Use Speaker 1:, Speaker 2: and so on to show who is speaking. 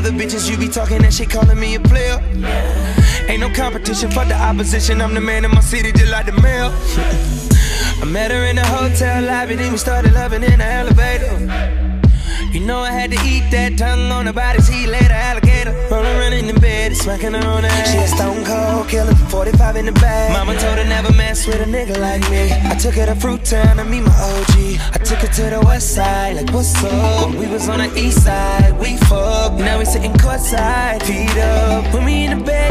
Speaker 1: other bitches. You be talking that shit, calling me a player. Ain't no competition for the opposition. I'm the man in my city, just like the mayor. I met her in the hotel lobby, then we started loving in the elevator. You know I had to eat that tongue on the body's heat, later alligator. Rolling around in the bed, smacking her on the ass. She a stone cold killer, 45 in the bag. Mama told her never mess with a nigga like me. I took her to Fruit Town to meet my OG. I took her to the west side, like what's up? When we was on the east side. Courtside, feet up. When we in the bed,